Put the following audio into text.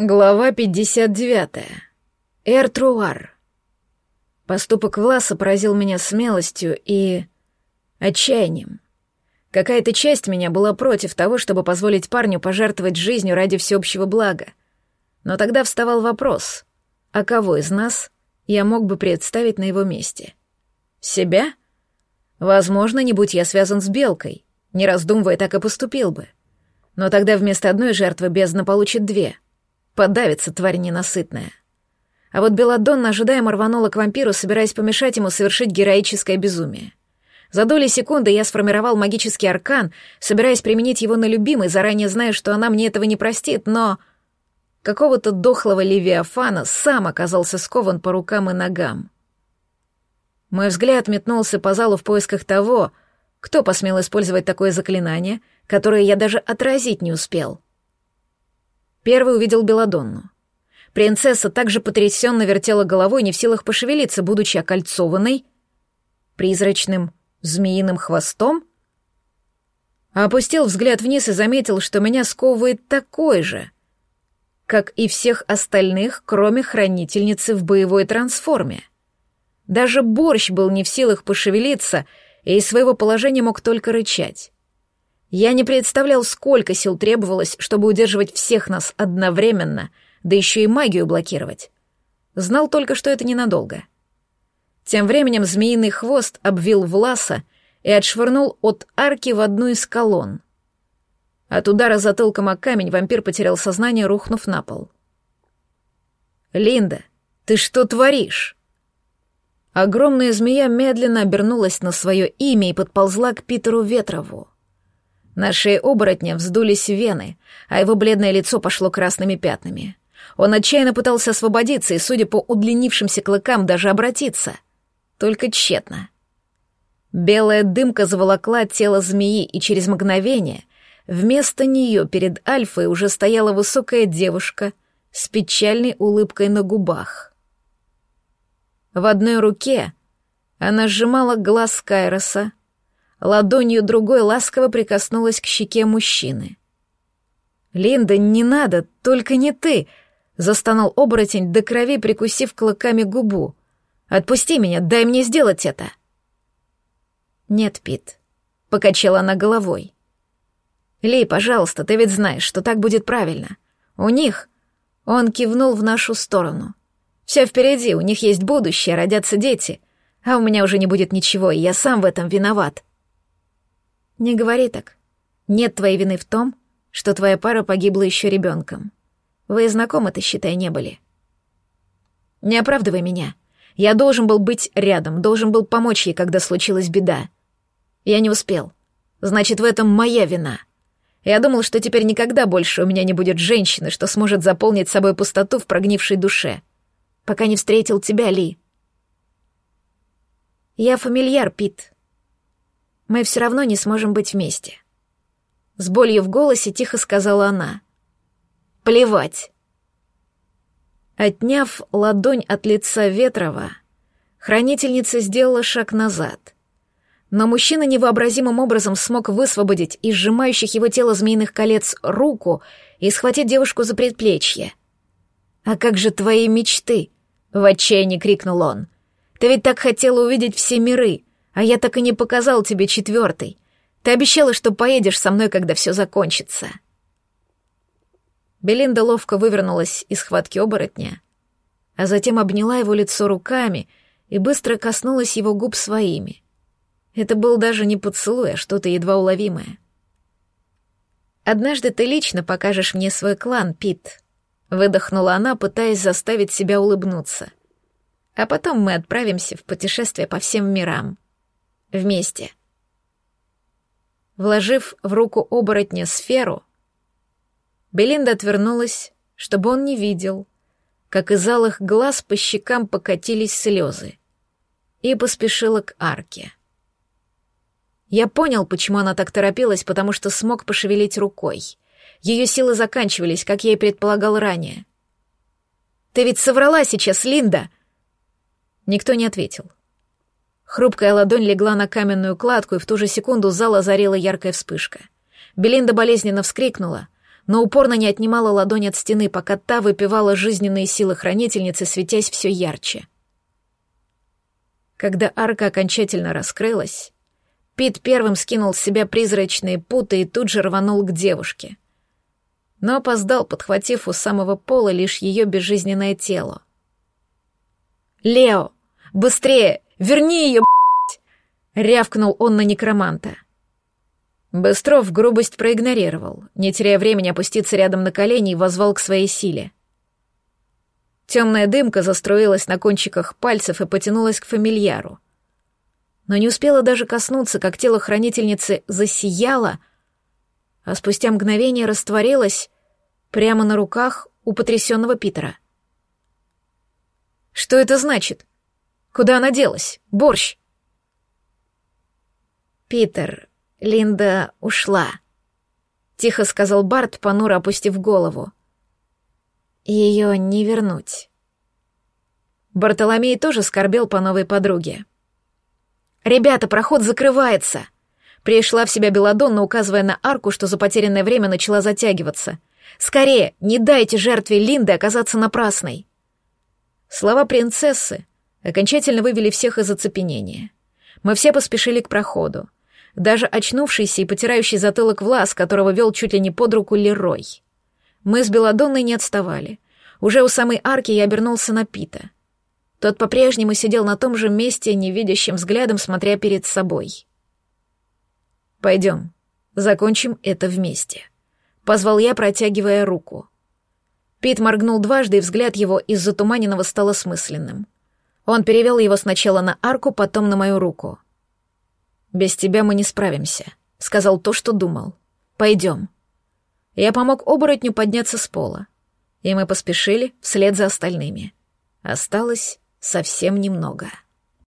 Глава 59. Эртруар. Поступок Власа поразил меня смелостью и... отчаянием. Какая-то часть меня была против того, чтобы позволить парню пожертвовать жизнью ради всеобщего блага. Но тогда вставал вопрос, а кого из нас я мог бы представить на его месте? Себя? Возможно, не будь я связан с Белкой. Не раздумывая, так и поступил бы. Но тогда вместо одной жертвы бездна получит две — Подавится тварь ненасытная. А вот Беладонна ожидаемо рванула к вампиру, собираясь помешать ему совершить героическое безумие. За доли секунды я сформировал магический аркан, собираясь применить его на любимой, заранее зная, что она мне этого не простит, но... Какого-то дохлого левиафана сам оказался скован по рукам и ногам. Мой взгляд метнулся по залу в поисках того, кто посмел использовать такое заклинание, которое я даже отразить не успел — Первый увидел Беладонну. Принцесса также потрясенно вертела головой, не в силах пошевелиться, будучи окольцованной призрачным змеиным хвостом. опустил взгляд вниз и заметил, что меня сковывает такой же, как и всех остальных, кроме хранительницы в боевой трансформе. Даже борщ был не в силах пошевелиться и из своего положения мог только рычать. Я не представлял, сколько сил требовалось, чтобы удерживать всех нас одновременно, да еще и магию блокировать. Знал только, что это ненадолго. Тем временем змеиный хвост обвил Власа и отшвырнул от арки в одну из колонн. От удара затылком о камень вампир потерял сознание, рухнув на пол. «Линда, ты что творишь?» Огромная змея медленно обернулась на свое имя и подползла к Питеру Ветрову. На шее оборотня вздулись вены, а его бледное лицо пошло красными пятнами. Он отчаянно пытался освободиться и, судя по удлинившимся клыкам, даже обратиться. Только тщетно. Белая дымка заволокла тело змеи, и через мгновение вместо нее перед Альфой уже стояла высокая девушка с печальной улыбкой на губах. В одной руке она сжимала глаз Кайроса, ладонью другой ласково прикоснулась к щеке мужчины. «Линда, не надо, только не ты!» — застонал оборотень до крови, прикусив клыками губу. «Отпусти меня, дай мне сделать это!» «Нет, Пит», — покачала она головой. «Лей, пожалуйста, ты ведь знаешь, что так будет правильно. У них...» Он кивнул в нашу сторону. «Все впереди, у них есть будущее, родятся дети, а у меня уже не будет ничего, и я сам в этом виноват». «Не говори так. Нет твоей вины в том, что твоя пара погибла еще ребенком. Вы знакомы-то, считай, не были». «Не оправдывай меня. Я должен был быть рядом, должен был помочь ей, когда случилась беда. Я не успел. Значит, в этом моя вина. Я думал, что теперь никогда больше у меня не будет женщины, что сможет заполнить собой пустоту в прогнившей душе. Пока не встретил тебя, Ли». «Я фамильяр, Пит», мы все равно не сможем быть вместе. С болью в голосе тихо сказала она. Плевать. Отняв ладонь от лица Ветрова, хранительница сделала шаг назад. Но мужчина невообразимым образом смог высвободить из сжимающих его тело змеиных колец руку и схватить девушку за предплечье. «А как же твои мечты?» — в отчаянии крикнул он. «Ты ведь так хотела увидеть все миры, а я так и не показал тебе четвертый. Ты обещала, что поедешь со мной, когда все закончится». Белинда ловко вывернулась из схватки оборотня, а затем обняла его лицо руками и быстро коснулась его губ своими. Это был даже не поцелуй, а что-то едва уловимое. «Однажды ты лично покажешь мне свой клан, Пит», — выдохнула она, пытаясь заставить себя улыбнуться. «А потом мы отправимся в путешествие по всем мирам». Вместе. Вложив в руку оборотня сферу, Белинда отвернулась, чтобы он не видел, как из алых глаз по щекам покатились слезы, и поспешила к арке. Я понял, почему она так торопилась, потому что смог пошевелить рукой. Ее силы заканчивались, как я и предполагал ранее. «Ты ведь соврала сейчас, Линда!» Никто не ответил. Хрупкая ладонь легла на каменную кладку, и в ту же секунду зал озарила яркая вспышка. Белинда болезненно вскрикнула, но упорно не отнимала ладонь от стены, пока та выпивала жизненные силы хранительницы, светясь все ярче. Когда арка окончательно раскрылась, Пит первым скинул с себя призрачные путы и тут же рванул к девушке. Но опоздал, подхватив у самого пола лишь ее безжизненное тело. «Лео, быстрее! Верни ее, б***ь!» — рявкнул он на некроманта. Быстров грубость проигнорировал, не теряя времени опуститься рядом на колени и возвал к своей силе. Темная дымка заструилась на кончиках пальцев и потянулась к фамильяру — но не успела даже коснуться, как тело хранительницы засияло, а спустя мгновение растворилось прямо на руках у потрясенного Питера. «Что это значит? Куда она делась? Борщ!» «Питер, Линда ушла», — тихо сказал Барт, понуро опустив голову. «Ее не вернуть». Бартоломей тоже скорбел по новой подруге. «Ребята, проход закрывается!» Пришла в себя Беладонна, указывая на арку, что за потерянное время начала затягиваться. «Скорее, не дайте жертве Линды оказаться напрасной!» Слова принцессы окончательно вывели всех из оцепенения. Мы все поспешили к проходу. Даже очнувшийся и потирающий затылок Влас, которого вел чуть ли не под руку Лерой. Мы с Беладонной не отставали. Уже у самой арки я обернулся на Пита. Тот по-прежнему сидел на том же месте, невидящим взглядом, смотря перед собой. «Пойдем, закончим это вместе», — позвал я, протягивая руку. Пит моргнул дважды, и взгляд его из затуманенного стал осмысленным. Он перевел его сначала на арку, потом на мою руку. «Без тебя мы не справимся», — сказал то, что думал. «Пойдем». Я помог оборотню подняться с пола, и мы поспешили вслед за остальными. Осталось совсем немного.